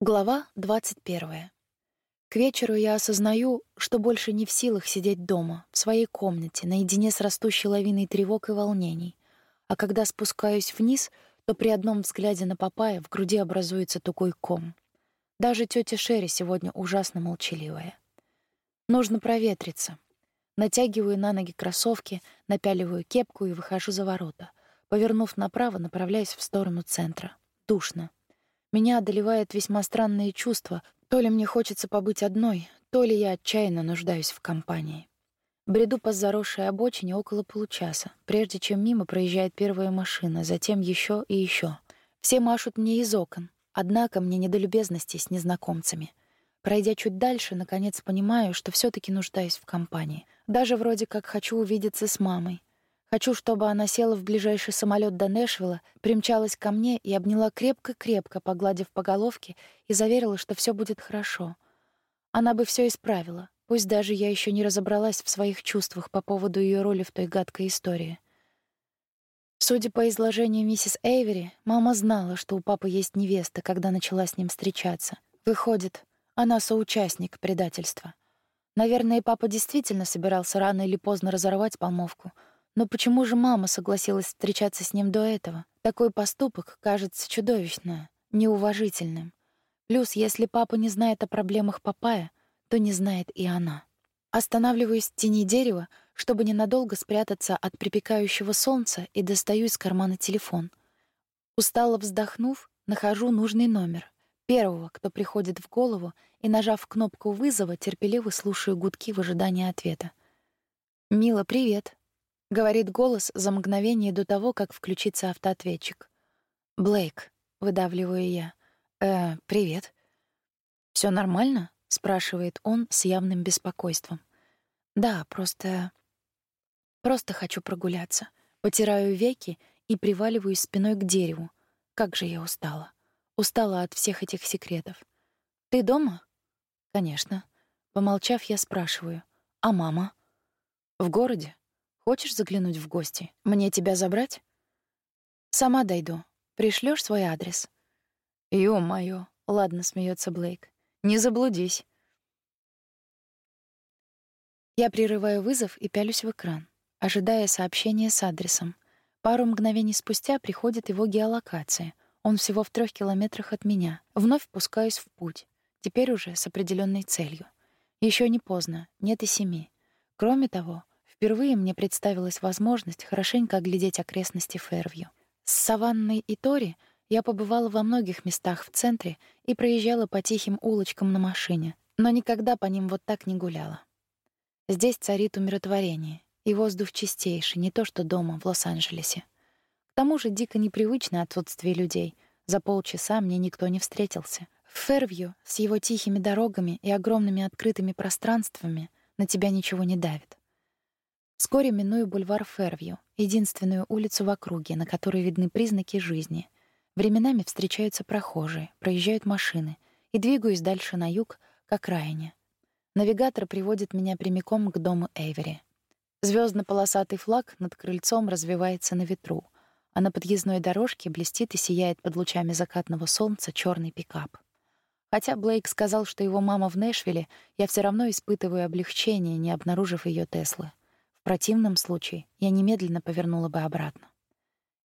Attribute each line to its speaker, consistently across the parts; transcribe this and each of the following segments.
Speaker 1: Глава 21. К вечеру я осознаю, что больше не в силах сидеть дома, в своей комнате, наедине с растущей лавиной тревог и волнений. А когда спускаюсь вниз, то при одном взгляде на Папая в груди образуется тугой ком. Даже тетя Шерри сегодня ужасно молчаливая. Нужно проветриться. Натягиваю на ноги кроссовки, напяливаю кепку и выхожу за ворота. Повернув направо, направляюсь в сторону центра. Душно. Меня одолевает весьма странные чувства. То ли мне хочется побыть одной, то ли я отчаянно нуждаюсь в компании. Бреду по заросшей обочине около получаса, прежде чем мимо проезжает первая машина, затем еще и еще. Все машут мне из окон, однако мне не до любезностей с незнакомцами. Пройдя чуть дальше, наконец понимаю, что все таки нуждаюсь в компании. Даже вроде как хочу увидеться с мамой. Хочу, чтобы она села в ближайший самолет до Нэшвилла, примчалась ко мне и обняла крепко-крепко, погладив по головке, и заверила, что все будет хорошо. Она бы все исправила, пусть даже я еще не разобралась в своих чувствах по поводу ее роли в той гадкой истории. Судя по изложению миссис Эйвери, мама знала, что у папы есть невеста, когда начала с ним встречаться. Выходит, она соучастник предательства. Наверное, папа действительно собирался рано или поздно разорвать помолвку — но почему же мама согласилась встречаться с ним до этого? Такой поступок кажется чудовищным, неуважительным. Плюс, если папа не знает о проблемах Папая, то не знает и она. Останавливаюсь в тени дерева, чтобы ненадолго спрятаться от припекающего солнца, и достаю из кармана телефон. Устало вздохнув, нахожу нужный номер. Первого, кто приходит в голову, и, нажав кнопку вызова, терпеливо слушаю гудки в ожидании ответа. «Мила, привет. — говорит голос за мгновение до того, как включится автоответчик. «Блейк», — выдавливаю я. «Э, привет». Все нормально?» — спрашивает он с явным беспокойством. «Да, просто... просто хочу прогуляться». Потираю веки и приваливаюсь спиной к дереву. Как же я устала. Устала от всех этих секретов. «Ты дома?» «Конечно». Помолчав, я спрашиваю. «А мама?» «В городе. Хочешь заглянуть в гости? Мне тебя забрать? Сама дойду. Пришлёшь свой адрес? Ё-моё. Ладно, смеется Блейк. Не заблудись. Я прерываю вызов и пялюсь в экран, ожидая сообщения с адресом. Пару мгновений спустя приходит его геолокация. Он всего в трех километрах от меня. Вновь пускаюсь в путь. Теперь уже с определенной целью. Еще не поздно, нет и семи. Кроме того, Впервые мне представилась возможность хорошенько оглядеть окрестности Фервью. С Саванной и Тори я побывала во многих местах в центре и проезжала по тихим улочкам на машине, но никогда по ним вот так не гуляла. Здесь царит умиротворение, и воздух чистейший, не то что дома в Лос-Анджелесе. К тому же дико непривычно отсутствие людей. За полчаса мне никто не встретился. В Фервью с его тихими дорогами и огромными открытыми пространствами на тебя ничего не давит. Вскоре миную бульвар Фервью, единственную улицу в округе, на которой видны признаки жизни. Временами встречаются прохожие, проезжают машины, и двигаюсь дальше на юг, к окраине. Навигатор приводит меня прямиком к дому Эйвери. Звездно-полосатый флаг над крыльцом развивается на ветру, а на подъездной дорожке блестит и сияет под лучами закатного солнца черный пикап. Хотя Блейк сказал, что его мама в Нэшвилле, я все равно испытываю облегчение, не обнаружив ее Теслы противном случае я немедленно повернула бы обратно.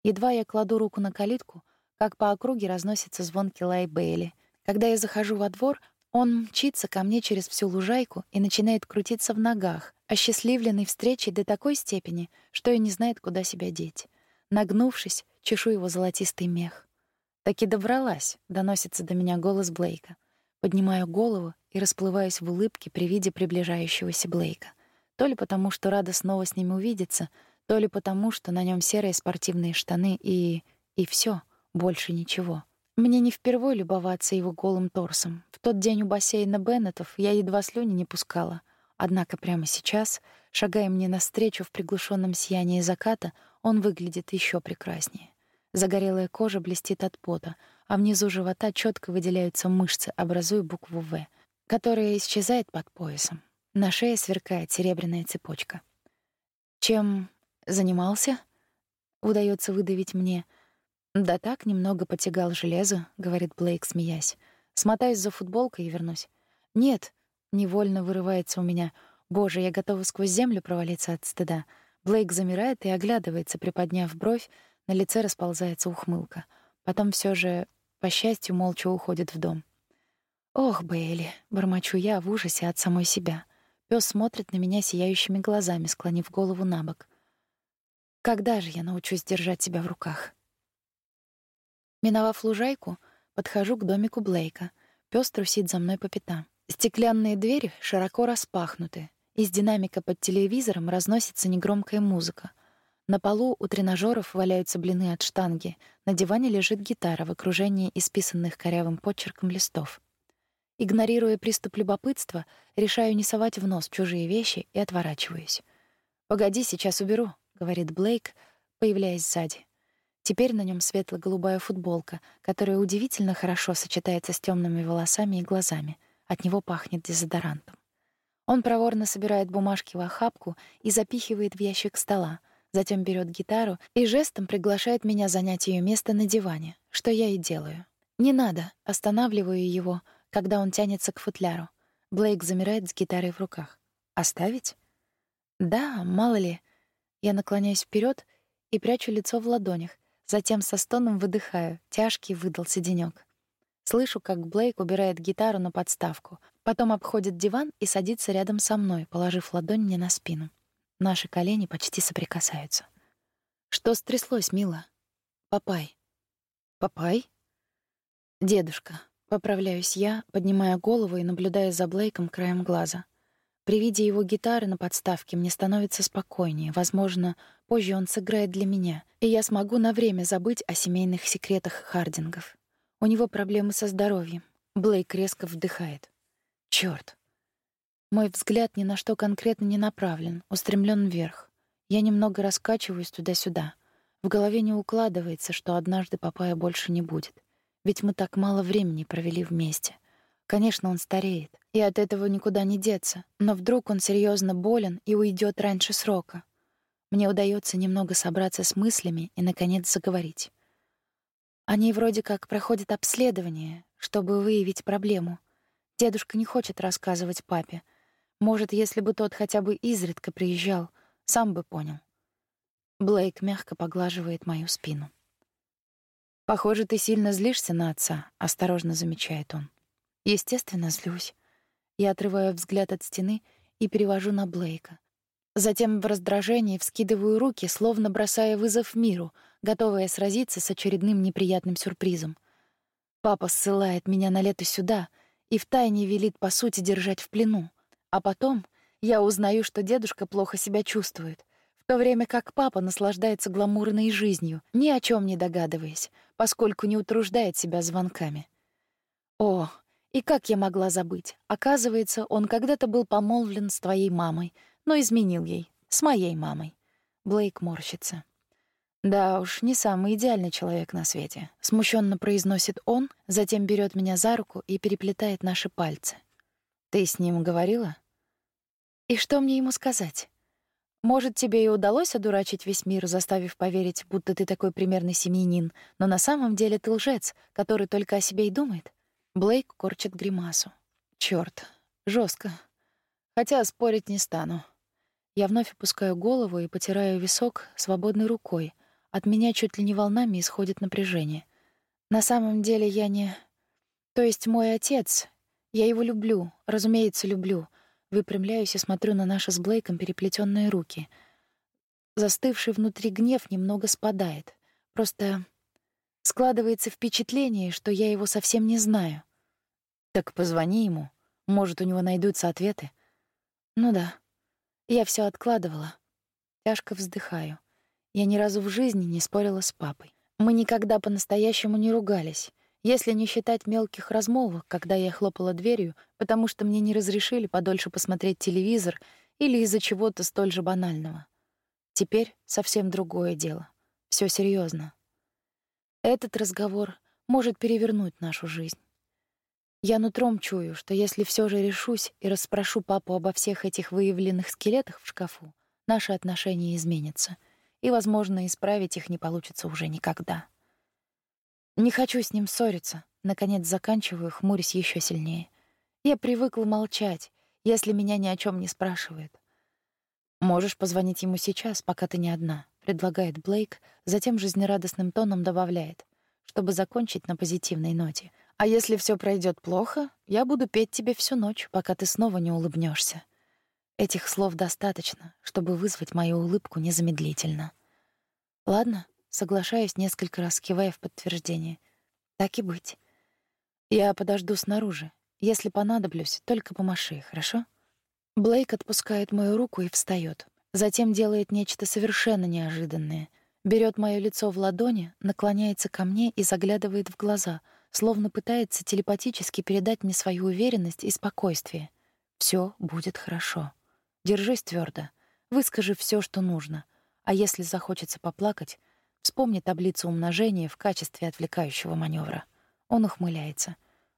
Speaker 1: Едва я кладу руку на калитку, как по округе разносится звонкий лай Бейли. Когда я захожу во двор, он мчится ко мне через всю лужайку и начинает крутиться в ногах, осчастливленный встречей до такой степени, что и не знает, куда себя деть. Нагнувшись, чешу его золотистый мех. «Таки добралась», — доносится до меня голос Блейка. Поднимаю голову и расплываюсь в улыбке при виде приближающегося Блейка. То ли потому, что рада снова с ним увидеться, то ли потому, что на нем серые спортивные штаны и... и все, больше ничего. Мне не впервой любоваться его голым торсом. В тот день у бассейна Беннетов я едва слюни не пускала. Однако прямо сейчас, шагая мне навстречу в приглушенном сиянии заката, он выглядит еще прекраснее. Загорелая кожа блестит от пота, а внизу живота четко выделяются мышцы, образуя букву «В», которая исчезает под поясом. На шее сверкает серебряная цепочка. Чем занимался? Удается выдавить мне. Да так, немного потягал железо, говорит Блейк, смеясь. Смотаюсь за футболкой и вернусь. Нет, невольно вырывается у меня. Боже, я готова сквозь землю провалиться от стыда. Блейк замирает и оглядывается, приподняв бровь, на лице расползается ухмылка. Потом все же, по счастью, молча уходит в дом. Ох, Бейли, бормочу я в ужасе от самой себя. Пёс смотрит на меня сияющими глазами, склонив голову набок. Когда же я научусь держать себя в руках? Миновав лужайку, подхожу к домику Блейка. Пёс трусит за мной по пятам. Стеклянные двери широко распахнуты. Из динамика под телевизором разносится негромкая музыка. На полу у тренажеров валяются блины от штанги. На диване лежит гитара в окружении исписанных корявым почерком листов. Игнорируя приступ любопытства, решаю не совать в нос чужие вещи и отворачиваюсь. «Погоди, сейчас уберу», — говорит Блейк, появляясь сзади. Теперь на нем светло-голубая футболка, которая удивительно хорошо сочетается с темными волосами и глазами. От него пахнет дезодорантом. Он проворно собирает бумажки в охапку и запихивает в ящик стола, затем берет гитару и жестом приглашает меня занять ее место на диване, что я и делаю. «Не надо», — останавливаю его, когда он тянется к футляру. Блейк замирает с гитарой в руках. «Оставить?» «Да, мало ли». Я наклоняюсь вперед и прячу лицо в ладонях, затем со стоном выдыхаю. Тяжкий выдался денёк. Слышу, как Блейк убирает гитару на подставку, потом обходит диван и садится рядом со мной, положив ладонь мне на спину. Наши колени почти соприкасаются. Что стряслось, мила? Папай. Папай? Дедушка. Поправляюсь я, поднимая голову и наблюдая за Блейком краем глаза. При виде его гитары на подставке мне становится спокойнее. Возможно, позже он сыграет для меня, и я смогу на время забыть о семейных секретах Хардингов. У него проблемы со здоровьем. Блейк резко вдыхает. Чёрт. Мой взгляд ни на что конкретно не направлен, устремлен вверх. Я немного раскачиваюсь туда-сюда. В голове не укладывается, что однажды папая больше не будет. Ведь мы так мало времени провели вместе. Конечно, он стареет, и от этого никуда не деться, но вдруг он серьезно болен и уйдет раньше срока. Мне удается немного собраться с мыслями и наконец заговорить. Они вроде как проходят обследование, чтобы выявить проблему. Дедушка не хочет рассказывать папе, может, если бы тот хотя бы изредка приезжал, сам бы понял. Блейк мягко поглаживает мою спину. Похоже, ты сильно злишься на отца, осторожно замечает он. Естественно, злюсь. Я отрываю взгляд от стены и перевожу на Блейка. Затем в раздражении вскидываю руки, словно бросая вызов миру, готовая сразиться с очередным неприятным сюрпризом. Папа ссылает меня на лето сюда и втайне велит по сути держать в плену. А потом я узнаю, что дедушка плохо себя чувствует, в то время как папа наслаждается гламурной жизнью, ни о чем не догадываясь, поскольку не утруждает себя звонками. О, и как я могла забыть? Оказывается, он когда-то был помолвлен с твоей мамой, но изменил ей, с моей мамой. Блейк морщится. Да уж, не самый идеальный человек на свете, смущенно произносит он, затем берет меня за руку и переплетает наши пальцы. Ты с ним говорила? И что мне ему сказать? Может, тебе и удалось одурачить весь мир, заставив поверить, будто ты такой примерный семьянин, но на самом деле ты лжец, который только о себе и думает? Блейк корчит гримасу. Чёрт, жестко. Хотя спорить не стану. Я вновь опускаю голову и потираю висок свободной рукой. От меня чуть ли не волнами исходит напряжение. На самом деле я не... То есть мой отец, я его люблю, разумеется, люблю. Выпрямляюсь и смотрю на наши с Блейком переплетенные руки. Застывший внутри гнев немного спадает. Просто складывается впечатление, что я его совсем не знаю. Так позвони ему. Может, у него найдутся ответы. Ну да. Я все откладывала. Тяжко вздыхаю. Я ни разу в жизни не спорила с папой. Мы никогда по-настоящему не ругались. Если не считать мелких размолвок, когда я хлопала дверью, потому что мне не разрешили подольше посмотреть телевизор или из-за чего-то столь же банального. Теперь совсем другое дело. Все серьезно. Этот разговор может перевернуть нашу жизнь. Я нутром чую, что если все же решусь и расспрошу папу обо всех этих выявленных скелетах в шкафу, наши отношения изменятся, и, возможно, исправить их не получится уже никогда. Не хочу с ним ссориться. Наконец заканчиваю, хмурясь еще сильнее. Я привыкла молчать, если меня ни о чем не спрашивают. Можешь позвонить ему сейчас, пока ты не одна, предлагает Блейк, затем жизнерадостным тоном добавляет, чтобы закончить на позитивной ноте. А если все пройдет плохо, я буду петь тебе всю ночь, пока ты снова не улыбнешься. Этих слов достаточно, чтобы вызвать мою улыбку незамедлительно. Ладно, соглашаюсь, несколько раз кивая в подтверждение. Так и быть. Я подожду снаружи. Если понадоблюсь, только помаши, хорошо? Блейк отпускает мою руку и встает. Затем делает нечто совершенно неожиданное. Берет мое лицо в ладони, наклоняется ко мне и заглядывает в глаза, словно пытается телепатически передать мне свою уверенность и спокойствие. Все будет хорошо. Держись твердо, выскажи все, что нужно. А если захочется поплакать, вспомни таблицу умножения в качестве отвлекающего маневра. Он ухмыляется.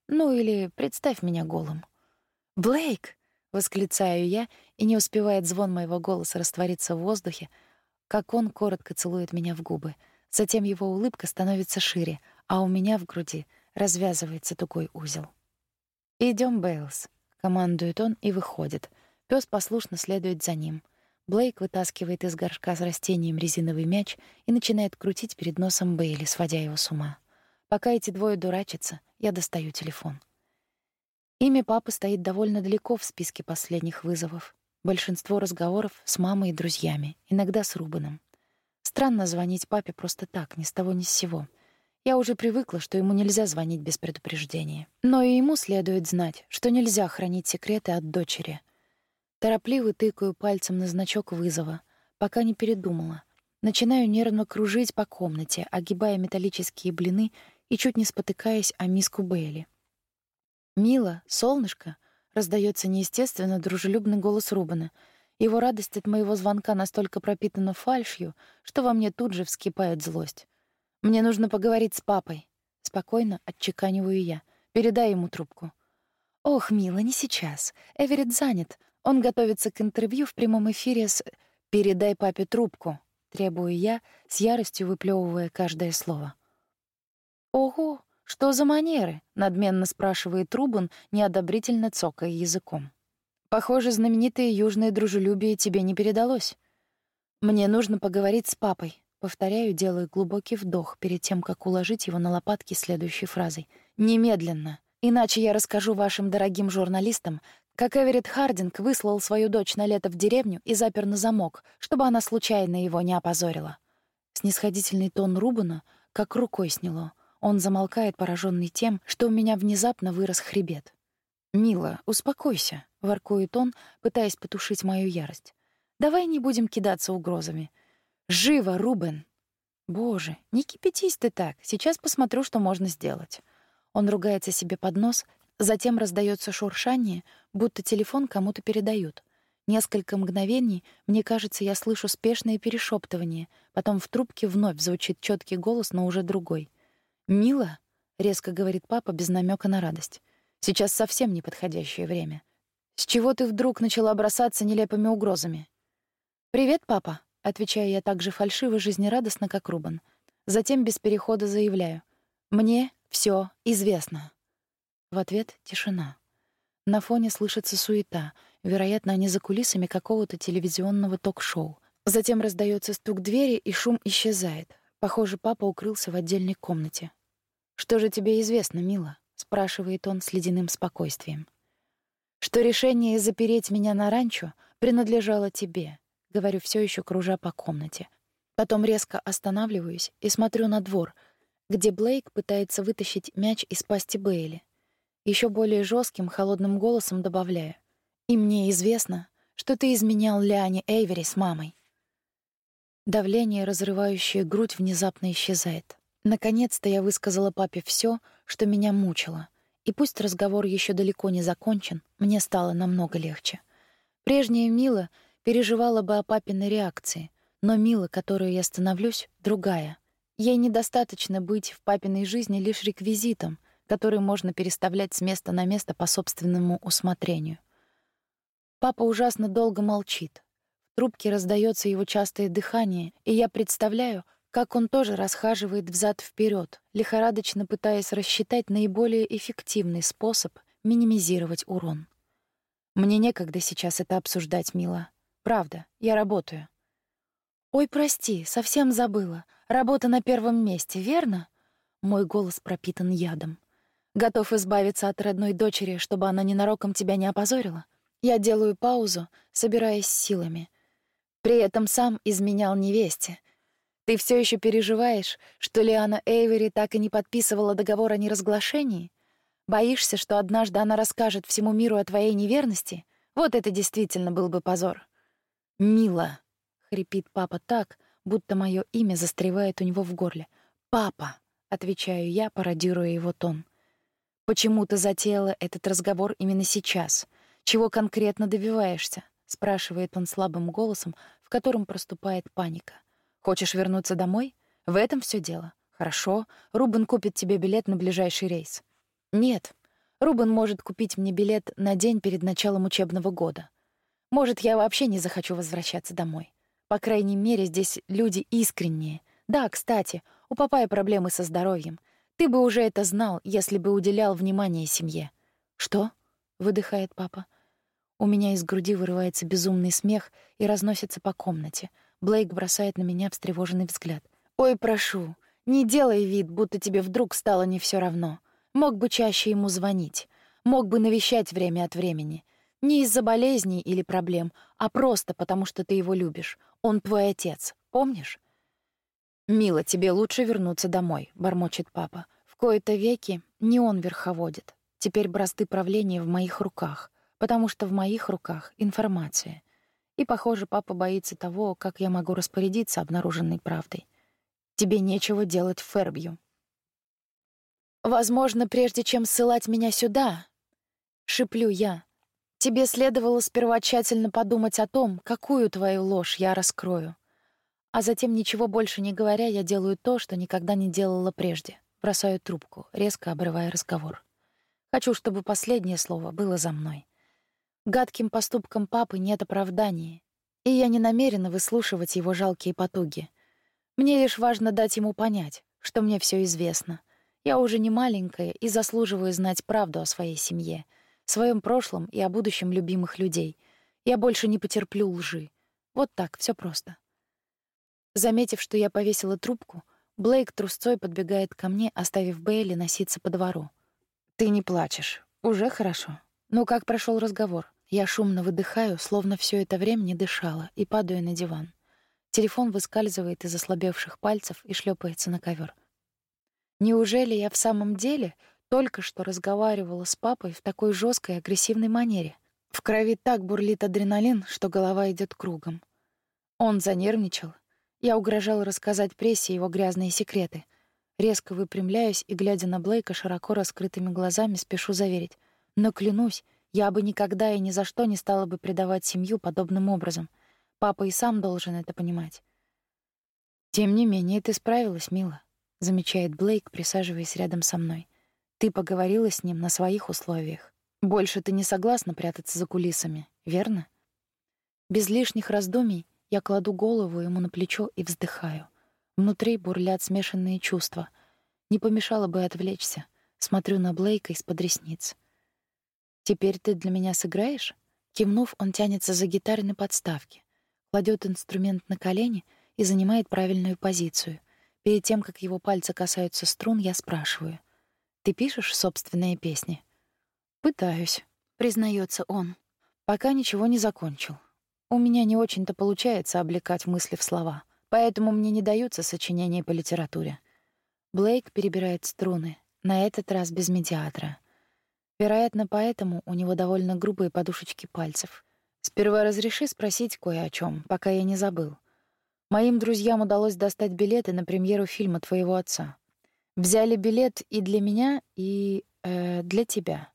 Speaker 1: Ну или представь меня голым. Блейк, восклицаю я, и не успевает звон моего голоса раствориться в воздухе, как он коротко целует меня в губы. Затем его улыбка становится шире, а у меня в груди развязывается тугой узел. Идем, Бейлс, командует он и выходит. Пёс послушно следует за ним. Блейк вытаскивает из горшка с растением резиновый мяч и начинает крутить перед носом Бейли, сводя его с ума. Пока эти двое дурачатся, я достаю телефон. Имя папы стоит довольно далеко в списке последних вызовов. Большинство разговоров с мамой и друзьями, иногда с Рубаном. Странно звонить папе просто так, ни с того ни с сего. Я уже привыкла, что ему нельзя звонить без предупреждения. Но и ему следует знать, что нельзя хранить секреты от дочери — Торопливо тыкаю пальцем на значок вызова, пока не передумала. Начинаю нервно кружить по комнате, огибая металлические блины и чуть не спотыкаясь о миску Бейли. «Мила, солнышко!» — раздается неестественно дружелюбный голос Рубана. Его радость от моего звонка настолько пропитана фальшью, что во мне тут же вскипает злость. «Мне нужно поговорить с папой». Спокойно отчеканиваю я. «Передай ему трубку». «Ох, Мила, не сейчас. Эверетт занят. Он готовится к интервью в прямом эфире с «Передай папе трубку», — требую я, с яростью выплевывая каждое слово. «Ого, что за манеры?» — надменно спрашивает Рубан, неодобрительно цокая языком. «Похоже, знаменитое южное дружелюбие тебе не передалось. Мне нужно поговорить с папой», — повторяю, делая глубокий вдох перед тем, как уложить его на лопатки следующей фразой. «Немедленно, иначе я расскажу вашим дорогим журналистам, как Эверетт Хардинг выслал свою дочь на лето в деревню и запер на замок, чтобы она случайно его не опозорила. Снисходительный тон Рубана как рукой сняло. Он замолкает, пораженный тем, что у меня внезапно вырос хребет. «Мила, успокойся», — воркует он, пытаясь потушить мою ярость. «Давай не будем кидаться угрозами. Живо, Рубен!» «Боже, не кипятись ты так, сейчас посмотрю, что можно сделать». Он ругается себе под нос Затем раздается шуршание, будто телефон кому-то передают. Несколько мгновений, мне кажется, я слышу спешное перешептывание, потом в трубке вновь звучит четкий голос, но уже другой. «Мила?» — резко говорит папа без намека на радость. «Сейчас совсем неподходящее время. С чего ты вдруг начала бросаться нелепыми угрозами?» «Привет, папа», — отвечаю я так же фальшиво, жизнерадостно, как Рубан. Затем без перехода заявляю. «Мне все известно». В ответ — тишина. На фоне слышится суета. Вероятно, они за кулисами какого-то телевизионного ток-шоу. Затем раздается стук двери, и шум исчезает. Похоже, папа укрылся в отдельной комнате. «Что же тебе известно, мила?» — спрашивает он с ледяным спокойствием. «Что решение запереть меня на ранчо принадлежало тебе», — говорю все еще кружа по комнате. Потом резко останавливаюсь и смотрю на двор, где Блейк пытается вытащить мяч из пасти Бейли еще более жестким, холодным голосом добавляю. «И мне известно, что ты изменял Ляне Эйвери с мамой». Давление, разрывающее грудь, внезапно исчезает. Наконец-то я высказала папе все, что меня мучило. И пусть разговор еще далеко не закончен, мне стало намного легче. Прежняя Мила переживала бы о папиной реакции, но Мила, которую я становлюсь, другая. Ей недостаточно быть в папиной жизни лишь реквизитом — который можно переставлять с места на место по собственному усмотрению. Папа ужасно долго молчит. В трубке раздается его частое дыхание, и я представляю, как он тоже расхаживает взад вперед, лихорадочно пытаясь рассчитать наиболее эффективный способ минимизировать урон. Мне некогда сейчас это обсуждать, мила. Правда, я работаю. Ой, прости, совсем забыла. Работа на первом месте, верно? Мой голос пропитан ядом. Готов избавиться от родной дочери, чтобы она ненароком тебя не опозорила? Я делаю паузу, собираясь силами. При этом сам изменял невесте. Ты все еще переживаешь, что Лиана Эйвери так и не подписывала договор о неразглашении? Боишься, что однажды она расскажет всему миру о твоей неверности? Вот это действительно был бы позор. «Мила», — хрипит папа так, будто мое имя застревает у него в горле. «Папа», — отвечаю я, пародируя его тон. «Почему ты затеяла этот разговор именно сейчас? Чего конкретно добиваешься?» — спрашивает он слабым голосом, в котором проступает паника. «Хочешь вернуться домой? В этом все дело. Хорошо, Рубен купит тебе билет на ближайший рейс». «Нет, Рубен может купить мне билет на день перед началом учебного года. Может, я вообще не захочу возвращаться домой. По крайней мере, здесь люди искренние. Да, кстати, у папая проблемы со здоровьем. Ты бы уже это знал, если бы уделял внимание семье. Что? выдыхает папа. У меня из груди вырывается безумный смех и разносится по комнате. Блейк бросает на меня встревоженный взгляд. Ой, прошу, не делай вид, будто тебе вдруг стало не все равно. Мог бы чаще ему звонить, мог бы навещать время от времени. Не из-за болезней или проблем, а просто потому, что ты его любишь. Он твой отец, помнишь? «Мила, тебе лучше вернуться домой», — бормочет папа. «В кои-то веки не он верховодит. Теперь бразды правления в моих руках, потому что в моих руках информация. И, похоже, папа боится того, как я могу распорядиться обнаруженной правдой. Тебе нечего делать в Фербью». «Возможно, прежде чем ссылать меня сюда», — шиплю я, Тебе следовало сперва тщательно подумать о том, какую твою ложь я раскрою. А затем, ничего больше не говоря, я делаю то, что никогда не делала прежде. Бросаю трубку, резко обрывая разговор. Хочу, чтобы последнее слово было за мной. Гадким поступкам папы нет оправдания, и я не намерена выслушивать его жалкие потуги. Мне лишь важно дать ему понять, что мне все известно. Я уже не маленькая и заслуживаю знать правду о своей семье — своем прошлом и о будущем любимых людей. Я больше не потерплю лжи. Вот так, все просто. Заметив, что я повесила трубку, Блейк трусцой подбегает ко мне, оставив Бейли носиться по двору. «Ты не плачешь. Уже хорошо. Ну, как прошел разговор?» Я шумно выдыхаю, словно все это время не дышала, и падаю на диван. Телефон выскальзывает из ослабевших пальцев и шлепается на ковер. Неужели я в самом деле только что разговаривала с папой в такой жесткой агрессивной манере. В крови так бурлит адреналин, что голова идет кругом. Он занервничал. Я угрожала рассказать прессе его грязные секреты. Резко выпрямляюсь и, глядя на Блейка широко раскрытыми глазами, спешу заверить. Но клянусь, я бы никогда и ни за что не стала бы предавать семью подобным образом. Папа и сам должен это понимать. «Тем не менее, ты справилась, мила», — замечает Блейк, присаживаясь рядом со мной. Ты поговорила с ним на своих условиях. Больше ты не согласна прятаться за кулисами, верно? Без лишних раздумий я кладу голову ему на плечо и вздыхаю. Внутри бурлят смешанные чувства. Не помешало бы отвлечься. Смотрю на Блейка из-под ресниц. «Теперь ты для меня сыграешь?» Кивнув, он тянется за гитарой на подставке, кладет инструмент на колени и занимает правильную позицию. Перед тем, как его пальцы касаются струн, я спрашиваю — ты пишешь собственные песни? Пытаюсь, признается он. Пока ничего не закончил. У меня не очень-то получается облекать мысли в слова, поэтому мне не даются сочинения по литературе. Блейк перебирает струны, на этот раз без медиатора. Вероятно, поэтому у него довольно грубые подушечки пальцев. Сперва разреши спросить кое о чем, пока я не забыл. Моим друзьям удалось достать билеты на премьеру фильма твоего отца. Взяли билет и для меня, и э, для тебя.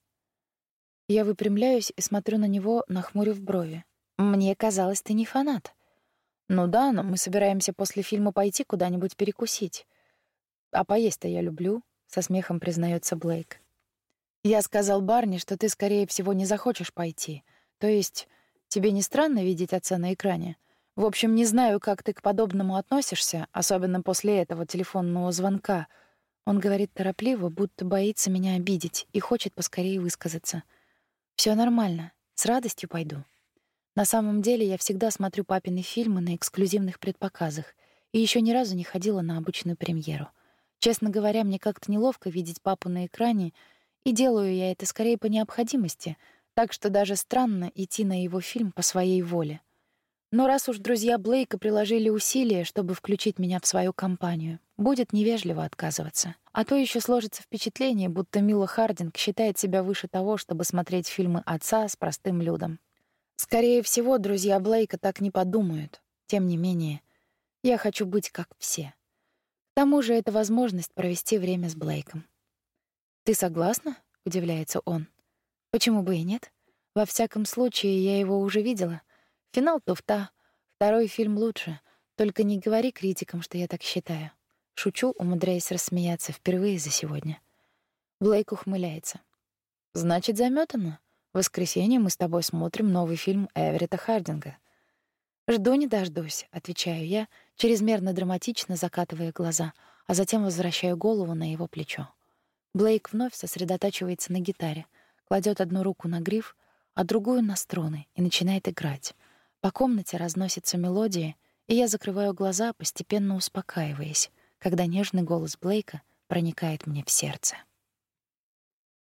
Speaker 1: Я выпрямляюсь и смотрю на него, нахмурив брови. Мне казалось, ты не фанат. Ну да, но мы собираемся после фильма пойти куда-нибудь перекусить. А поесть-то я люблю, со смехом признается Блейк. Я сказал Барни, что ты скорее всего не захочешь пойти. То есть тебе не странно видеть отца на экране? В общем, не знаю, как ты к подобному относишься, особенно после этого телефонного звонка. Он говорит торопливо, будто боится меня обидеть и хочет поскорее высказаться. Все нормально, с радостью пойду. На самом деле я всегда смотрю папины фильмы на эксклюзивных предпоказах и еще ни разу не ходила на обычную премьеру. Честно говоря, мне как-то неловко видеть папу на экране, и делаю я это скорее по необходимости, так что даже странно идти на его фильм по своей воле. Но раз уж друзья Блейка приложили усилия, чтобы включить меня в свою компанию, будет невежливо отказываться. А то еще сложится впечатление, будто Мила Хардинг считает себя выше того, чтобы смотреть фильмы отца с простым людом. Скорее всего, друзья Блейка так не подумают. Тем не менее, я хочу быть как все. К тому же это возможность провести время с Блейком. «Ты согласна?» — удивляется он. «Почему бы и нет? Во всяком случае, я его уже видела. Финал туфта, второй фильм лучше. Только не говори критикам, что я так считаю». Шучу, умудряясь рассмеяться впервые за сегодня. Блейк ухмыляется. «Значит, заметано. Воскресенье мы с тобой смотрим новый фильм Эверетта Хардинга. Жду не дождусь, отвечаю я, чрезмерно драматично закатывая глаза, а затем возвращаю голову на его плечо. Блейк вновь сосредотачивается на гитаре, кладет одну руку на гриф, а другую на струны и начинает играть. По комнате разносятся мелодии, и я закрываю глаза, постепенно успокаиваясь, когда нежный голос Блейка проникает мне в сердце.